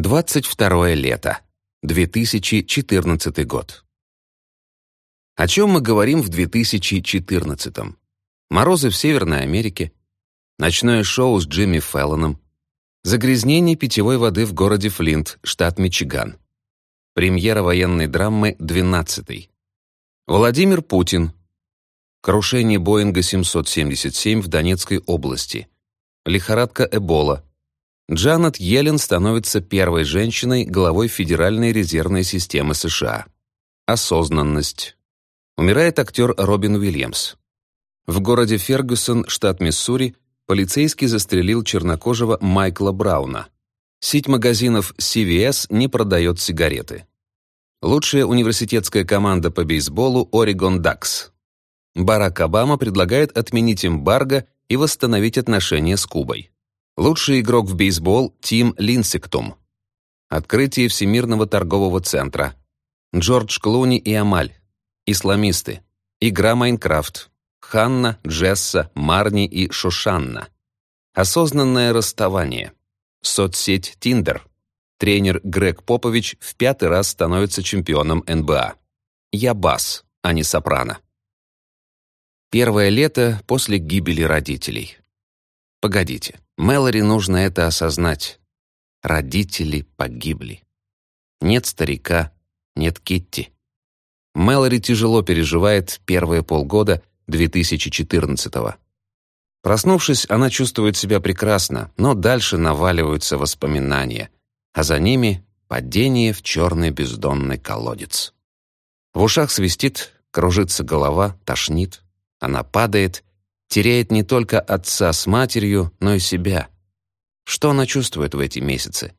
22 лето. 2014 год. О чем мы говорим в 2014? Морозы в Северной Америке, ночное шоу с Джимми Феллоном, загрязнение питьевой воды в городе Флинт, штат Мичиган, премьера военной драмы «12». Владимир Путин. Крушение Боинга 777 в Донецкой области. Лихорадка Эбола. Джанет Йеллен становится первой женщиной главой Федеральной резервной системы США. Осознанность. Умирает актер Робин Уильямс. В городе Фергюсон, штат Миссури, полицейский застрелил чернокожего Майкла Брауна. Сеть магазинов CVS не продает сигареты. Лучшая университетская команда по бейсболу Oregon Ducks. Барак Обама предлагает отменить эмбарго и восстановить отношения с Кубой. Лучший игрок в бейсбол Тим Линсектум. Открытие Всемирного торгового центра. Джордж Клуни и Амаль. Исламисты. Игра Майнкрафт. Ханна, Джесса, Марни и Шушанна. Осознанное расставание. Соцсеть Тиндер. Тренер Грег Попович в пятый раз становится чемпионом НБА. Я бас, а не сопрано. Первое лето после гибели родителей. Погодите, Мэлори нужно это осознать. Родители погибли. Нет старика, нет Китти. Мэлори тяжело переживает первые полгода 2014-го. Проснувшись, она чувствует себя прекрасно, но дальше наваливаются воспоминания, а за ними падение в черный бездонный колодец. В ушах свистит, кружится голова, тошнит. Она падает, теряет не только отца с матерью, но и себя. Что она чувствует в эти месяцы?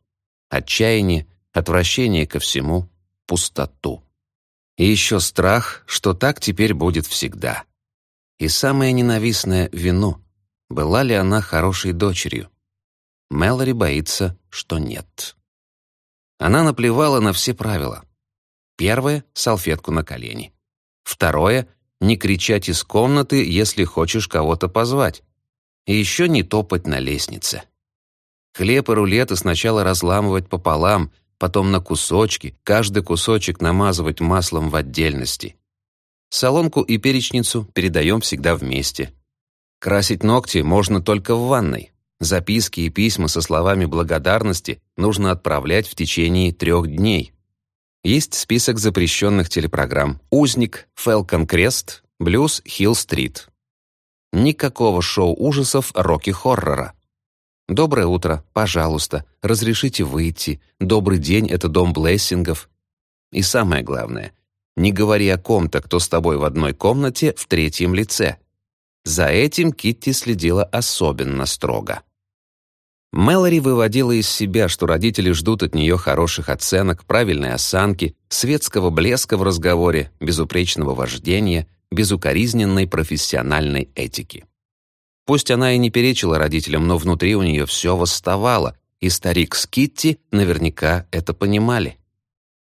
Отчаяние, отвращение ко всему, пустоту. И еще страх, что так теперь будет всегда. И самое ненавистное — вину. Была ли она хорошей дочерью? Мэлори боится, что нет. Она наплевала на все правила. Первое — салфетку на колени. Второе — не кричать из комнаты, если хочешь кого-то позвать. И еще не топать на лестнице. Хлеб и рулеты сначала разламывать пополам, потом на кусочки, каждый кусочек намазывать маслом в отдельности. Солонку и перечницу передаем всегда вместе. Красить ногти можно только в ванной. Записки и письма со словами благодарности нужно отправлять в течение трех дней. Есть список запрещенных телепрограмм «Узник», «Фелкон Крест», «Блюз», «Хилл-стрит». Никакого шоу ужасов роки-хоррора. «Доброе утро, пожалуйста, разрешите выйти. Добрый день — это дом блессингов». И самое главное, не говори о ком-то, кто с тобой в одной комнате в третьем лице. За этим Китти следила особенно строго. Мэлори выводила из себя, что родители ждут от нее хороших оценок, правильной осанки, светского блеска в разговоре, безупречного вождения, безукоризненной профессиональной этики. Пусть она и не перечила родителям, но внутри у нее все восставало, и старик с Китти наверняка это понимали.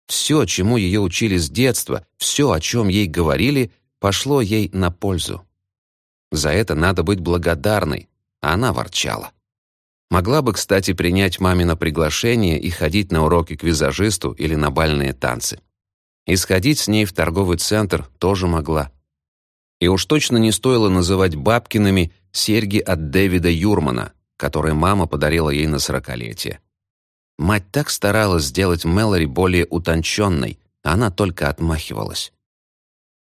Все, чему ее учили с детства, все, о чем ей говорили, пошло ей на пользу. За это надо быть благодарной, а она ворчала. Могла бы, кстати, принять мамино приглашение и ходить на уроки к визажисту или на бальные танцы. И сходить с ней в торговый центр тоже могла. И уж точно не стоило называть бабкиными серьги от Дэвида Юрмана, которые мама подарила ей на сорокалетие. Мать так старалась сделать Мэлори более утонченной, а она только отмахивалась.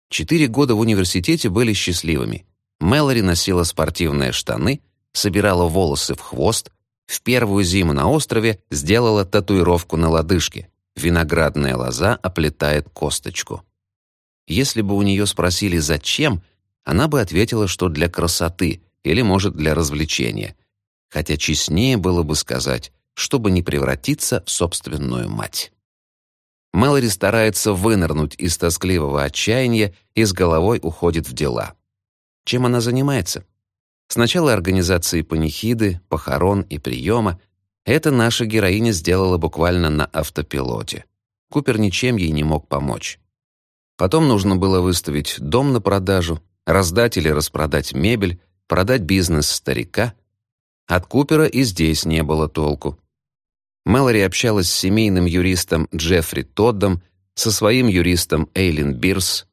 Четыре года в университете были счастливыми. Мэлори носила спортивные штаны, собирала волосы в хвост, в первую зиму на острове сделала татуировку на лодыжке. Виноградная лоза оплетает косточку. Если бы у нее спросили «зачем?», она бы ответила, что для красоты или, может, для развлечения. Хотя честнее было бы сказать чтобы не превратиться в собственную мать. Мэлори старается вынырнуть из тоскливого отчаяния и с головой уходит в дела. Чем она занимается? Сначала организации панихиды, похорон и приема. Это наша героиня сделала буквально на автопилоте. Купер ничем ей не мог помочь. Потом нужно было выставить дом на продажу, раздать или распродать мебель, продать бизнес старика. От Купера и здесь не было толку. Мэлори общалась с семейным юристом Джеффри Тоддом, со своим юристом Эйлин Бирс.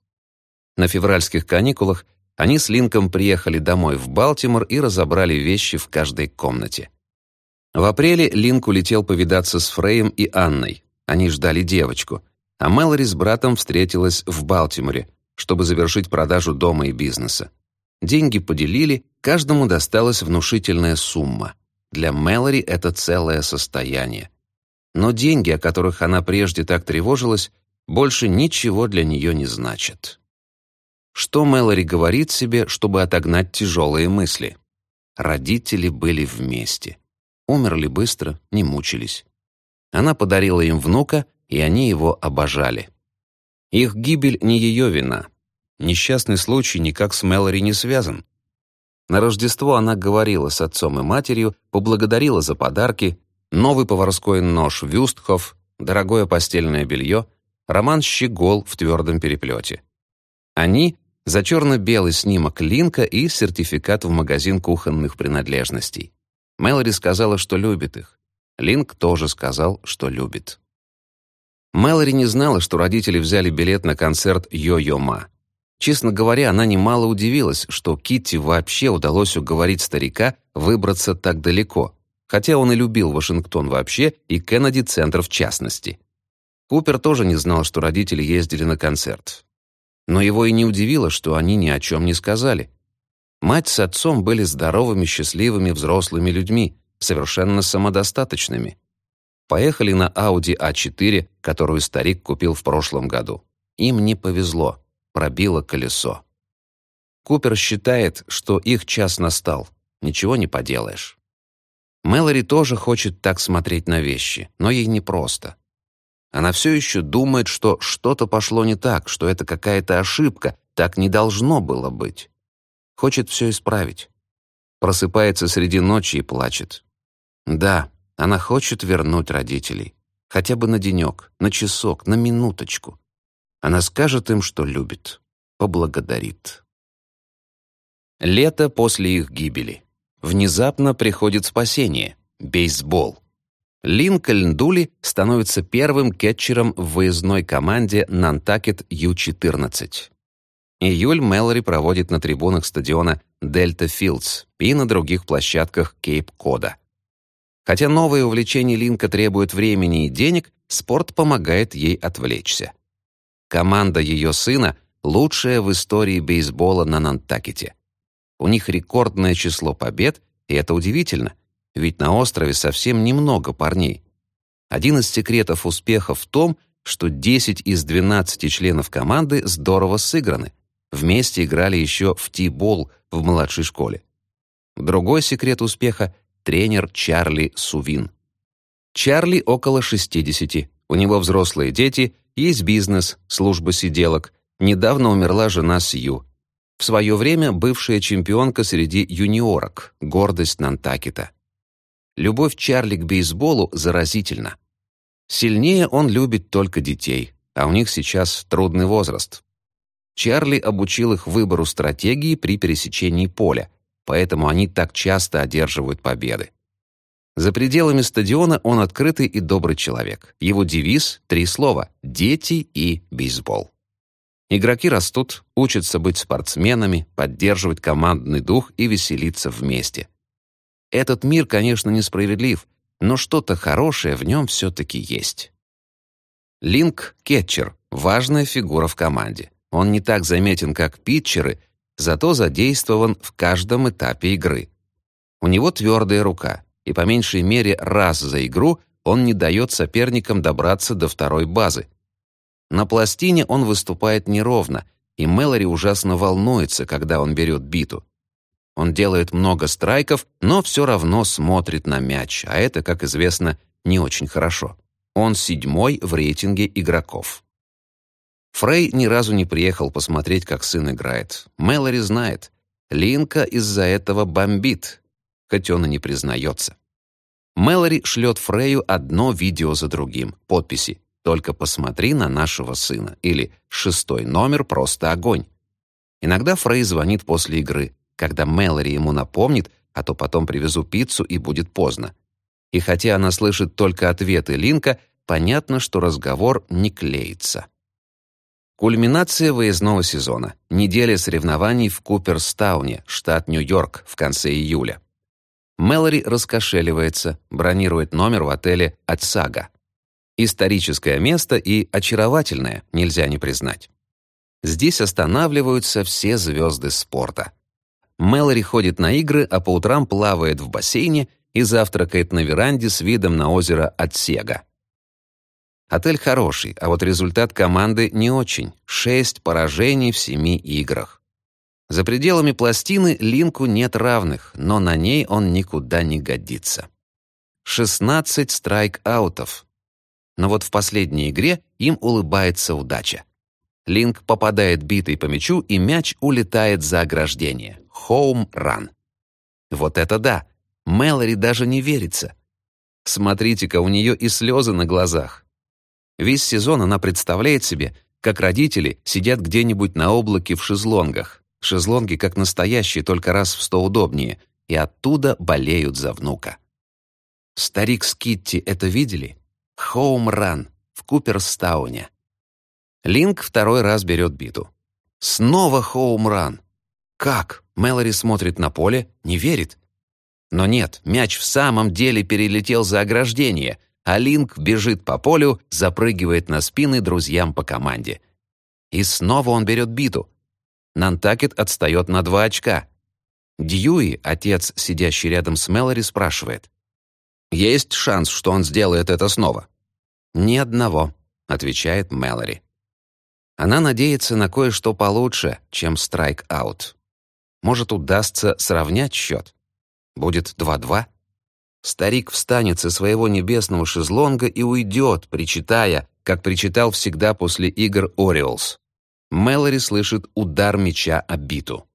На февральских каникулах они с Линком приехали домой в Балтимор и разобрали вещи в каждой комнате. В апреле Линк улетел повидаться с Фреем и Анной. Они ждали девочку, а Мэлори с братом встретилась в Балтиморе, чтобы завершить продажу дома и бизнеса. Деньги поделили, каждому досталась внушительная сумма. Для Мэлори это целое состояние. Но деньги, о которых она прежде так тревожилась, больше ничего для нее не значат. Что Мэлори говорит себе, чтобы отогнать тяжелые мысли? Родители были вместе. Умерли быстро, не мучились. Она подарила им внука, и они его обожали. Их гибель не ее вина. Несчастный случай никак с Мэлори не связан. На Рождество она говорила с отцом и матерью, поблагодарила за подарки, новый поварской нож Вюстхоф, дорогое постельное белье, роман «Щегол» в твердом переплете. Они — за черно-белый снимок Линка и сертификат в магазин кухонных принадлежностей. Мэлори сказала, что любит их. Линк тоже сказал, что любит. Мэлори не знала, что родители взяли билет на концерт «Йо-Йо Ма». Честно говоря, она немало удивилась, что Китти вообще удалось уговорить старика выбраться так далеко, хотя он и любил Вашингтон вообще и Кеннеди-центр в частности. Купер тоже не знал, что родители ездили на концерт. Но его и не удивило, что они ни о чем не сказали. Мать с отцом были здоровыми, счастливыми взрослыми людьми, совершенно самодостаточными. Поехали на Audi A4, которую старик купил в прошлом году. Им не повезло, пробило колесо. Купер считает, что их час настал. Ничего не поделаешь. Мэлори тоже хочет так смотреть на вещи, но ей непросто. Она все еще думает, что что-то пошло не так, что это какая-то ошибка, так не должно было быть. Хочет все исправить. Просыпается среди ночи и плачет. Да, она хочет вернуть родителей. Хотя бы на денек, на часок, на минуточку. Она скажет им, что любит. Поблагодарит. Лето после их гибели. Внезапно приходит спасение. Бейсбол. Линкольн Дули становится первым кетчером в выездной команде Нантакет Ю-14. Июль Мэлори проводит на трибунах стадиона Дельта Филдс и на других площадках Кейп-Кода. Хотя новое увлечение Линка требует времени и денег, спорт помогает ей отвлечься. Команда ее сына — лучшая в истории бейсбола на Нантакете. У них рекордное число побед, и это удивительно, ведь на острове совсем немного парней. Один из секретов успеха в том, что 10 из 12 членов команды здорово сыграны. Вместе играли еще в ти-бол в младшей школе. Другой секрет успеха — тренер Чарли Сувин. Чарли около 60, у него взрослые дети, есть бизнес, служба сиделок. Недавно умерла жена Сью. В свое время бывшая чемпионка среди юниорок, гордость Нантакета. Любовь Чарли к бейсболу заразительна. Сильнее он любит только детей, а у них сейчас трудный возраст, Чарли обучил их выбору стратегии при пересечении поля, поэтому они так часто одерживают победы. За пределами стадиона он открытый и добрый человек. Его девиз — три слова — «дети» и «бейсбол». Игроки растут, учатся быть спортсменами, поддерживать командный дух и веселиться вместе. Этот мир, конечно, несправедлив, но что-то хорошее в нем все-таки есть. Линк — кетчер, важная фигура в команде. Он не так заметен, как питчеры, зато задействован в каждом этапе игры. У него твердая рука, и по меньшей мере раз за игру он не дает соперникам добраться до второй базы. На пластине он выступает неровно, и Мэлори ужасно волнуется, когда он берет биту. Он делает много страйков, но все равно смотрит на мяч, а это, как известно, не очень хорошо. Он седьмой в рейтинге игроков. Фрей ни разу не приехал посмотреть, как сын играет. Мэлори знает. Линка из-за этого бомбит, хоть он и не признается. Мэлори шлет Фрею одно видео за другим, подписи «Только посмотри на нашего сына» или «Шестой номер, просто огонь». Иногда Фрей звонит после игры, когда Мэлори ему напомнит, а то потом привезу пиццу и будет поздно. И хотя она слышит только ответы Линка, понятно, что разговор не клеится. Кульминация выездного сезона. Неделя соревнований в Куперстауне, штат Нью-Йорк, в конце июля. Мэлори раскошеливается, бронирует номер в отеле «Отсага». Историческое место и очаровательное, нельзя не признать. Здесь останавливаются все звезды спорта. Мэлори ходит на игры, а по утрам плавает в бассейне и завтракает на веранде с видом на озеро Отсега. Отель хороший, а вот результат команды не очень. Шесть поражений в семи играх. За пределами пластины Линку нет равных, но на ней он никуда не годится. 16 страйк-аутов. Но вот в последней игре им улыбается удача. Линк попадает битой по мячу, и мяч улетает за ограждение. Хоум-ран. Вот это да! Мэлори даже не верится. Смотрите-ка, у нее и слезы на глазах. Весь сезон она представляет себе, как родители сидят где-нибудь на облаке в шезлонгах, Шезлонги как настоящие, только раз в сто удобнее, и оттуда болеют за внука. Старик с Китти это видели? Хоум-ран в Куперстауне. Линк второй раз берет биту. Снова хоум-ран. Как? Мэлори смотрит на поле, не верит. Но нет, мяч в самом деле перелетел за ограждение, а Линк бежит по полю, запрыгивает на спины друзьям по команде. И снова он берет биту. Нантакет отстает на два очка. Дьюи, отец, сидящий рядом с Мэлори, спрашивает. «Есть шанс, что он сделает это снова?» «Ни одного», — отвечает Мэлори. Она надеется на кое-что получше, чем страйк-аут. Может, удастся сравнять счет. Будет 2-2. Старик встанет со своего небесного шезлонга и уйдет, причитая, как причитал всегда после игр Ориолс. Мэлори слышит удар мяча о биту.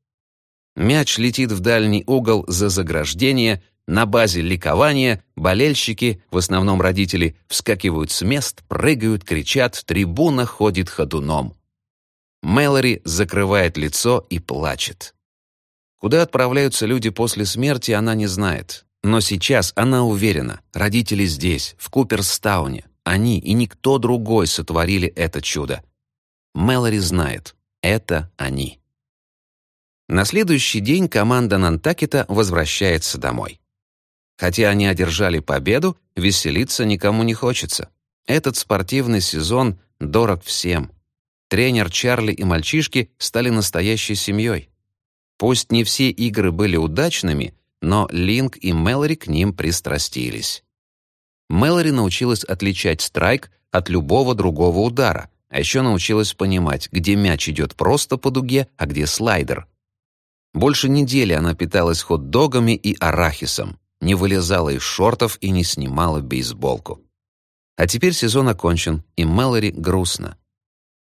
Мяч летит в дальний угол за заграждение, на базе ликования болельщики, в основном родители, вскакивают с мест, прыгают, кричат, трибуна ходит ходуном. Мэлори закрывает лицо и плачет. Куда отправляются люди после смерти, она не знает. Но сейчас она уверена, родители здесь, в Куперстауне. Они и никто другой сотворили это чудо. Мэлори знает, это они. На следующий день команда Нантакета возвращается домой. Хотя они одержали победу, веселиться никому не хочется. Этот спортивный сезон дорог всем. Тренер Чарли и мальчишки стали настоящей семьей. Пусть не все игры были удачными, но Линк и Мэлори к ним пристрастились. Мэлори научилась отличать страйк от любого другого удара, а еще научилась понимать, где мяч идет просто по дуге, а где слайдер. Больше недели она питалась хот-догами и арахисом, не вылезала из шортов и не снимала бейсболку. А теперь сезон окончен, и Мэлори грустно.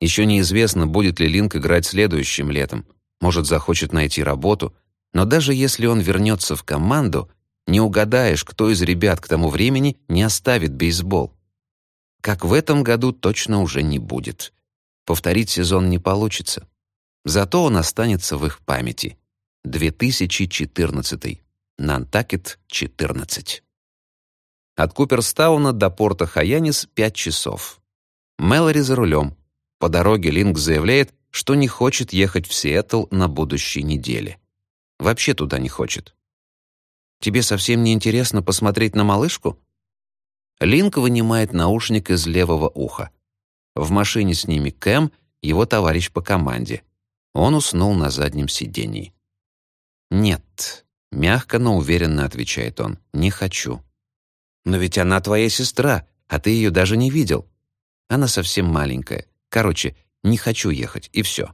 Еще неизвестно, будет ли Линк играть следующим летом. Может, захочет найти работу. Но даже если он вернется в команду, не угадаешь, кто из ребят к тому времени не оставит бейсбол как в этом году точно уже не будет. Повторить сезон не получится. Зато он останется в их памяти. 2014. Нантакет 14. От Куперстауна до порта Хаянис 5 часов. Мэлори за рулем. По дороге Линк заявляет, что не хочет ехать в Сиэтл на будущей неделе. Вообще туда не хочет. «Тебе совсем не интересно посмотреть на малышку?» Линк вынимает наушник из левого уха. В машине с ними Кэм, его товарищ по команде. Он уснул на заднем сидении. «Нет», — мягко, но уверенно отвечает он, — «не хочу». «Но ведь она твоя сестра, а ты ее даже не видел. Она совсем маленькая. Короче, не хочу ехать, и все».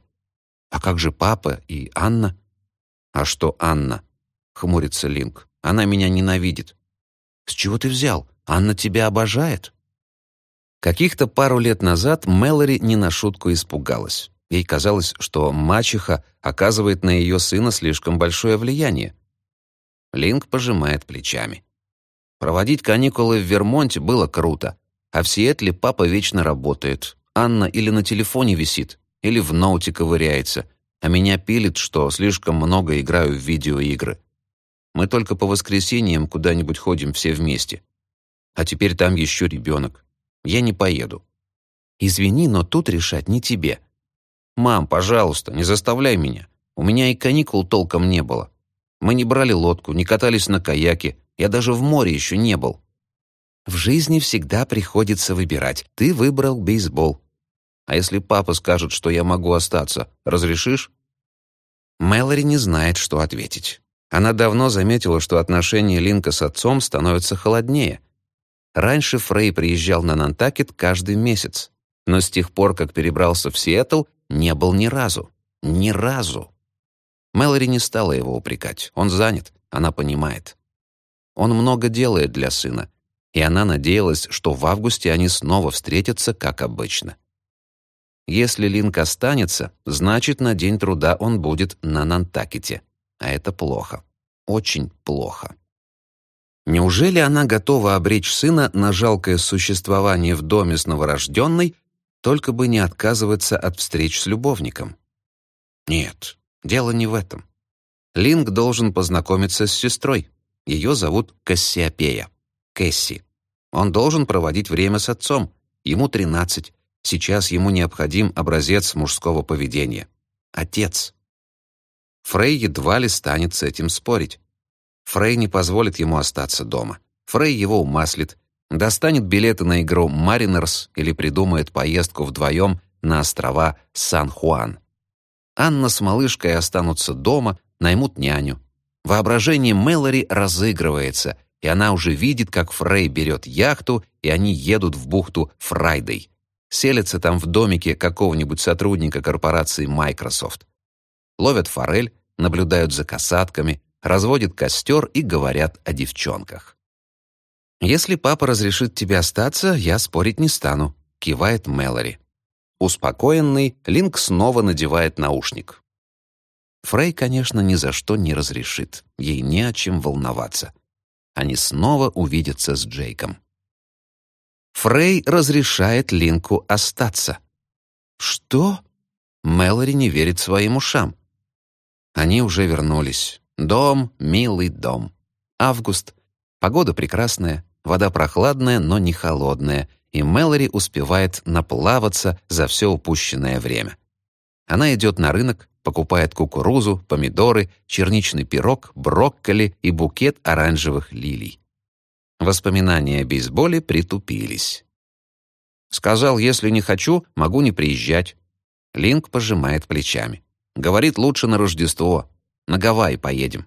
«А как же папа и Анна?» «А что Анна?» — хмурится Линк. «Она меня ненавидит». «С чего ты взял? Анна тебя обожает». Каких-то пару лет назад Мэлори не на шутку испугалась. Ей казалось, что мачеха оказывает на ее сына слишком большое влияние. Линк пожимает плечами. Проводить каникулы в Вермонте было круто, а в Сиэтле папа вечно работает. Анна или на телефоне висит, или в ноуте ковыряется, а меня пилит, что слишком много играю в видеоигры. Мы только по воскресеньям куда-нибудь ходим все вместе. А теперь там еще ребенок. Я не поеду. Извини, но тут решать не тебе. Мам, пожалуйста, не заставляй меня. У меня и каникул толком не было. Мы не брали лодку, не катались на каяке. Я даже в море еще не был. В жизни всегда приходится выбирать. Ты выбрал бейсбол. А если папа скажет, что я могу остаться, разрешишь? Мэлори не знает, что ответить. Она давно заметила, что отношения Линка с отцом становятся холоднее. Раньше Фрей приезжал на Нантакет каждый месяц, но с тех пор, как перебрался в Сиэтл, не был ни разу. Ни разу. Мэлори не стала его упрекать. Он занят, она понимает. Он много делает для сына, и она надеялась, что в августе они снова встретятся, как обычно. Если Линк останется, значит, на День труда он будет на Нантакете. А это плохо. Очень плохо. Неужели она готова обречь сына на жалкое существование в доме с новорожденной, только бы не отказываться от встреч с любовником? Нет, дело не в этом. Линк должен познакомиться с сестрой. Ее зовут Кассиопея. Кэсси. Он должен проводить время с отцом. Ему тринадцать. Сейчас ему необходим образец мужского поведения. Отец. Фрей едва ли станет с этим спорить. Фрей не позволит ему остаться дома. Фрей его умаслит, достанет билеты на игру «Маринерс» или придумает поездку вдвоем на острова Сан-Хуан. Анна с малышкой останутся дома, наймут няню. Воображение Мэлори разыгрывается, и она уже видит, как Фрей берет яхту, и они едут в бухту Фрайдей селятся там в домике какого-нибудь сотрудника корпорации Microsoft. Ловят форель, наблюдают за касатками, разводят костер и говорят о девчонках. «Если папа разрешит тебе остаться, я спорить не стану», — кивает Мэлори. Успокоенный, Линк снова надевает наушник. Фрей, конечно, ни за что не разрешит. Ей не о чем волноваться. Они снова увидятся с Джейком. Фрей разрешает Линку остаться. Что? Мэлори не верит своим ушам. Они уже вернулись. Дом, милый дом. Август. Погода прекрасная, вода прохладная, но не холодная, и Мэлори успевает наплаваться за все упущенное время. Она идет на рынок, покупает кукурузу, помидоры, черничный пирог, брокколи и букет оранжевых лилий. Воспоминания о бейсболе притупились. Сказал, если не хочу, могу не приезжать. Линк пожимает плечами. Говорит, лучше на Рождество. На Гавайи поедем.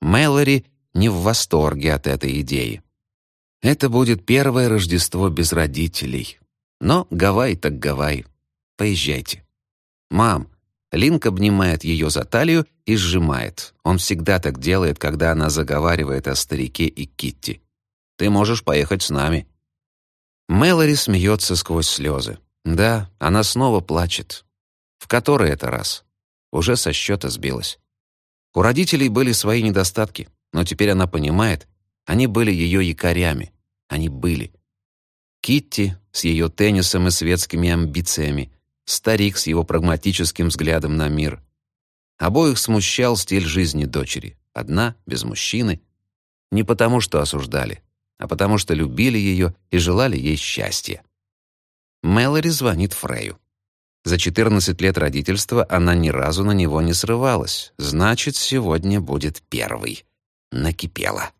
Мэлори не в восторге от этой идеи. Это будет первое Рождество без родителей. Но Гавайи так Гавайи. Поезжайте. Мам, Линк обнимает ее за талию и сжимает. Он всегда так делает, когда она заговаривает о старике и Китти. Ты можешь поехать с нами». Мэлори смеется сквозь слезы. Да, она снова плачет. В который это раз? Уже со счета сбилась. У родителей были свои недостатки, но теперь она понимает, они были ее якорями. Они были. Китти с ее теннисом и светскими амбициями, старик с его прагматическим взглядом на мир. Обоих смущал стиль жизни дочери. Одна, без мужчины. Не потому, что осуждали, а потому что любили ее и желали ей счастья. Мэлори звонит Фрею. За 14 лет родительства она ни разу на него не срывалась. Значит, сегодня будет первый. Накипела.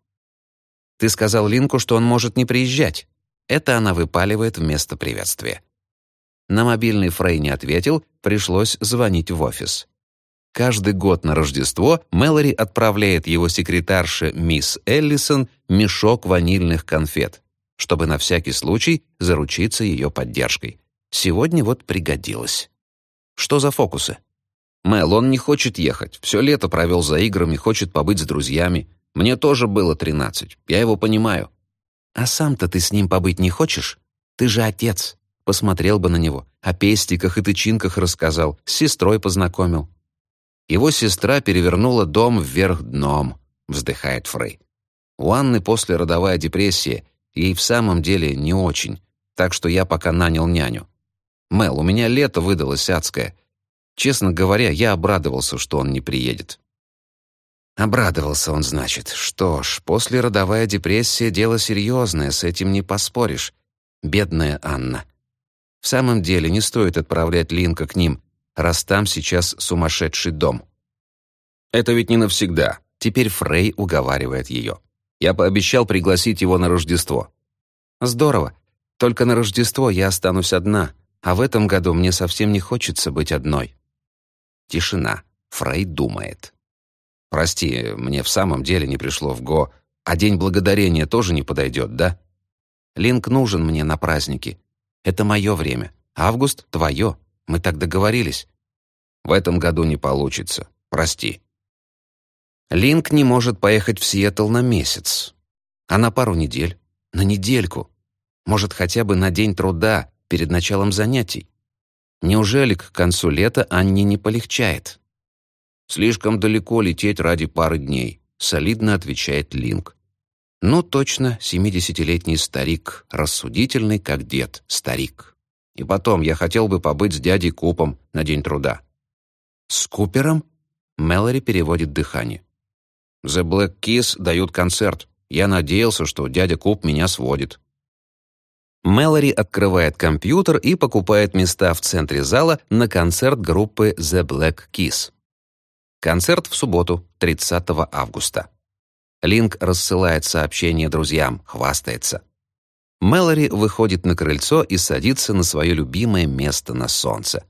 «Ты сказал Линку, что он может не приезжать». Это она выпаливает вместо приветствия. На мобильный Фрей не ответил, пришлось звонить в офис. Каждый год на Рождество Мэлори отправляет его секретарше мисс Эллисон мешок ванильных конфет, чтобы на всякий случай заручиться ее поддержкой. Сегодня вот пригодилось. Что за фокусы? Мэл, он не хочет ехать. Все лето провел за играми, хочет побыть с друзьями. Мне тоже было тринадцать. Я его понимаю. А сам-то ты с ним побыть не хочешь? Ты же отец. Посмотрел бы на него. О пестиках и тычинках рассказал. С сестрой познакомил. Его сестра перевернула дом вверх дном, вздыхает Фрей. У Анны послеродовая депрессия, ей в самом деле не очень, так что я пока нанял няню. Мел, у меня лето выдалось адское. Честно говоря, я обрадовался, что он не приедет. Обрадовался он, значит. Что ж, послеродовая депрессия — дело серьезное, с этим не поспоришь. Бедная Анна. В самом деле, не стоит отправлять Линка к ним, раз там сейчас сумасшедший дом. Это ведь не навсегда. Теперь Фрей уговаривает ее. Я пообещал пригласить его на Рождество. Здорово. Только на Рождество я останусь одна, а в этом году мне совсем не хочется быть одной. Тишина. Фрей думает. Прости, мне в самом деле не пришло в го, а День Благодарения тоже не подойдет, да? Линк нужен мне на праздники. Это мое время. Август — твое. Мы так договорились. В этом году не получится. Прости. Линк не может поехать в Сиэтл на месяц. А на пару недель? На недельку? Может, хотя бы на день труда перед началом занятий? Неужели к концу лета Анне не полегчает? «Слишком далеко лететь ради пары дней», — солидно отвечает Линк. «Ну, точно, семидесятилетний старик, рассудительный, как дед, старик. И потом, я хотел бы побыть с дядей Купом на День труда». «С Купером?» — Мэлори переводит дыхание. «The Black Keys дают концерт. Я надеялся, что дядя Куп меня сводит». Мэлори открывает компьютер и покупает места в центре зала на концерт группы The Black Keys. Концерт в субботу, 30 августа. Линк рассылает сообщение друзьям, хвастается. Мэлори выходит на крыльцо и садится на свое любимое место на солнце.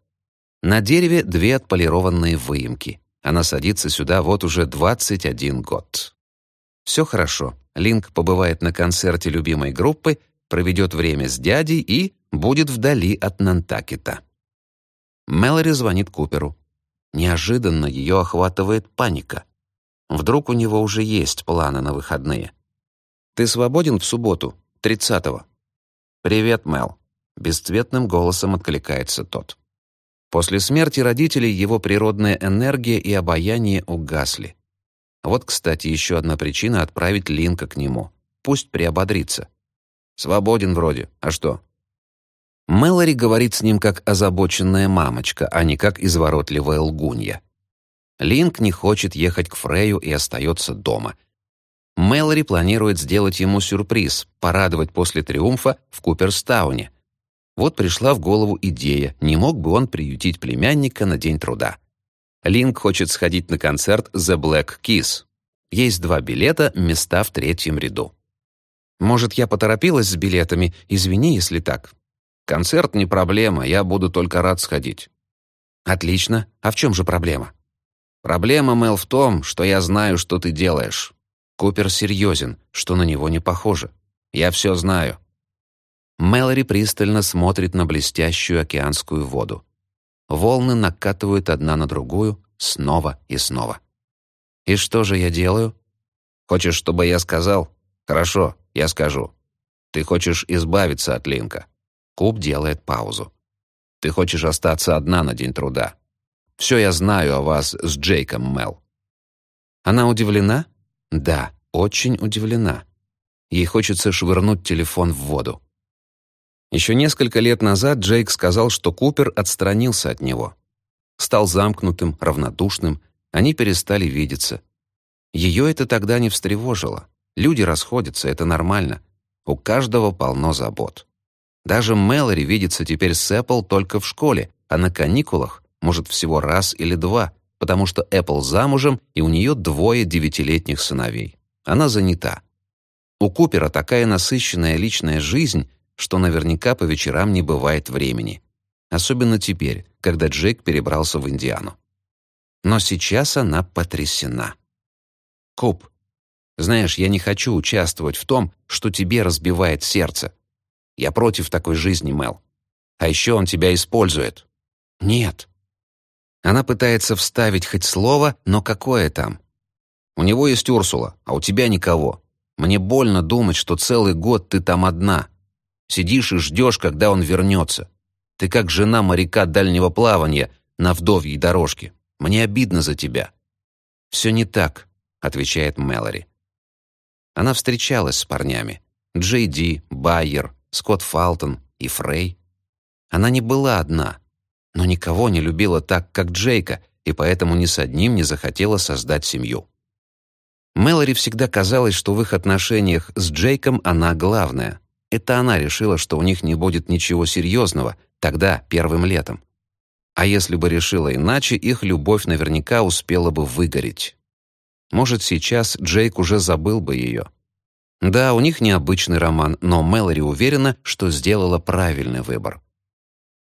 На дереве две отполированные выемки. Она садится сюда вот уже 21 год. Все хорошо. Линк побывает на концерте любимой группы, проведет время с дядей и будет вдали от Нантакета. Мэлори звонит Куперу. Неожиданно ее охватывает паника. Вдруг у него уже есть планы на выходные. «Ты свободен в субботу, тридцатого?» «Привет, Мел», — бесцветным голосом откликается тот. После смерти родителей его природная энергия и обаяние угасли. Вот, кстати, еще одна причина отправить Линка к нему. Пусть приободрится. Свободен вроде. А что? Мэлори говорит с ним как озабоченная мамочка, а не как изворотливая лгунья. Линк не хочет ехать к Фрею и остается дома. Мэлори планирует сделать ему сюрприз, порадовать после триумфа в Куперстауне. Вот пришла в голову идея, не мог бы он приютить племянника на День труда. Линк хочет сходить на концерт The Black Keys. Есть два билета, места в третьем ряду. Может, я поторопилась с билетами, извини, если так. Концерт не проблема, я буду только рад сходить». «Отлично. А в чем же проблема?» «Проблема, Мэл, в том, что я знаю, что ты делаешь. Купер серьезен, что на него не похоже. Я все знаю». Мэлори пристально смотрит на блестящую океанскую воду. Волны накатывают одна на другую снова и снова. «И что же я делаю?» «Хочешь, чтобы я сказал?» «Хорошо, я скажу. Ты хочешь избавиться от Линка. Куб делает паузу. «Ты хочешь остаться одна на день труда. Все я знаю о вас с Джейком, Мел». Она удивлена? Да, очень удивлена. Ей хочется швырнуть телефон в воду. Еще несколько лет назад Джейк сказал, что Купер отстранился от него. Стал замкнутым, равнодушным, они перестали видеться. Ее это тогда не встревожило. Люди расходятся, это нормально. У каждого полно забот. Даже Мэлори видится теперь с Apple только в школе, а на каникулах, может, всего раз или два, потому что Apple замужем, и у нее двое девятилетних сыновей. Она занята. У Купера такая насыщенная личная жизнь, что наверняка по вечерам не бывает времени. Особенно теперь, когда Джейк перебрался в Индиану. Но сейчас она потрясена. «Куп, знаешь, я не хочу участвовать в том, что тебе разбивает сердце. Я против такой жизни, Мел. А еще он тебя использует. Нет. Она пытается вставить хоть слово, но какое там? У него есть Урсула, а у тебя никого. Мне больно думать, что целый год ты там одна. Сидишь и ждешь, когда он вернется. Ты как жена моряка дальнего плавания на вдовьей дорожке. Мне обидно за тебя». «Все не так», — отвечает Мэлори. Она встречалась с парнями. Джей Ди, Байер, Скотт Фалтон и Фрей. Она не была одна, но никого не любила так, как Джейка, и поэтому ни с одним не захотела создать семью. Мэлори всегда казалось, что в их отношениях с Джейком она главная. Это она решила, что у них не будет ничего серьезного, тогда, первым летом. А если бы решила иначе, их любовь наверняка успела бы выгореть. Может, сейчас Джейк уже забыл бы ее. Да, у них необычный роман, но Мэлори уверена, что сделала правильный выбор.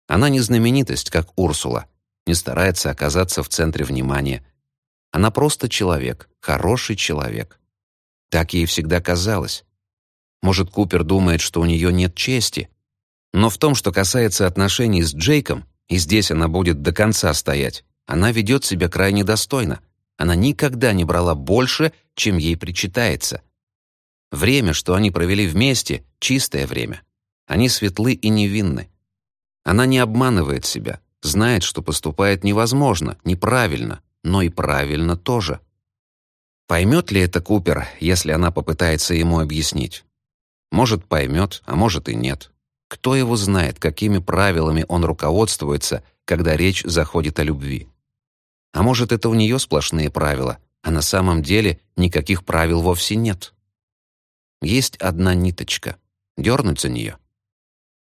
Она не знаменитость, как Урсула, не старается оказаться в центре внимания. Она просто человек, хороший человек. Так ей всегда казалось. Может, Купер думает, что у нее нет чести. Но в том, что касается отношений с Джейком, и здесь она будет до конца стоять, она ведет себя крайне достойно. Она никогда не брала больше, чем ей причитается. Время, что они провели вместе, чистое время. Они светлы и невинны. Она не обманывает себя, знает, что поступает невозможно, неправильно, но и правильно тоже. Поймет ли это Купер, если она попытается ему объяснить? Может, поймет, а может и нет. Кто его знает, какими правилами он руководствуется, когда речь заходит о любви? А может, это у нее сплошные правила, а на самом деле никаких правил вовсе нет? Есть одна ниточка. Дернуть за нее.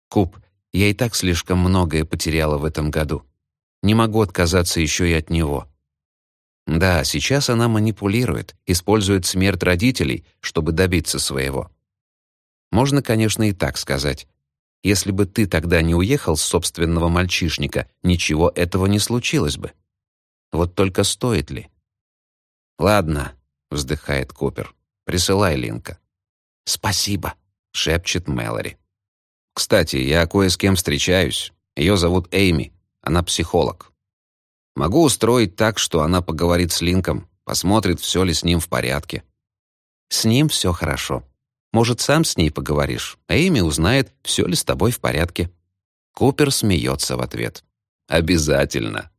Куб, я и так слишком многое потеряла в этом году. Не могу отказаться еще и от него. Да, сейчас она манипулирует, использует смерть родителей, чтобы добиться своего. Можно, конечно, и так сказать. Если бы ты тогда не уехал с собственного мальчишника, ничего этого не случилось бы. Вот только стоит ли? «Ладно», — вздыхает Купер, — «присылай Линка». «Спасибо», — шепчет Мэлори. «Кстати, я кое с кем встречаюсь. Ее зовут Эйми. Она психолог. Могу устроить так, что она поговорит с Линком, посмотрит, все ли с ним в порядке». «С ним все хорошо», может, сам с ней поговоришь, Эми узнает, все ли с тобой в порядке». Купер смеется в ответ. «Обязательно».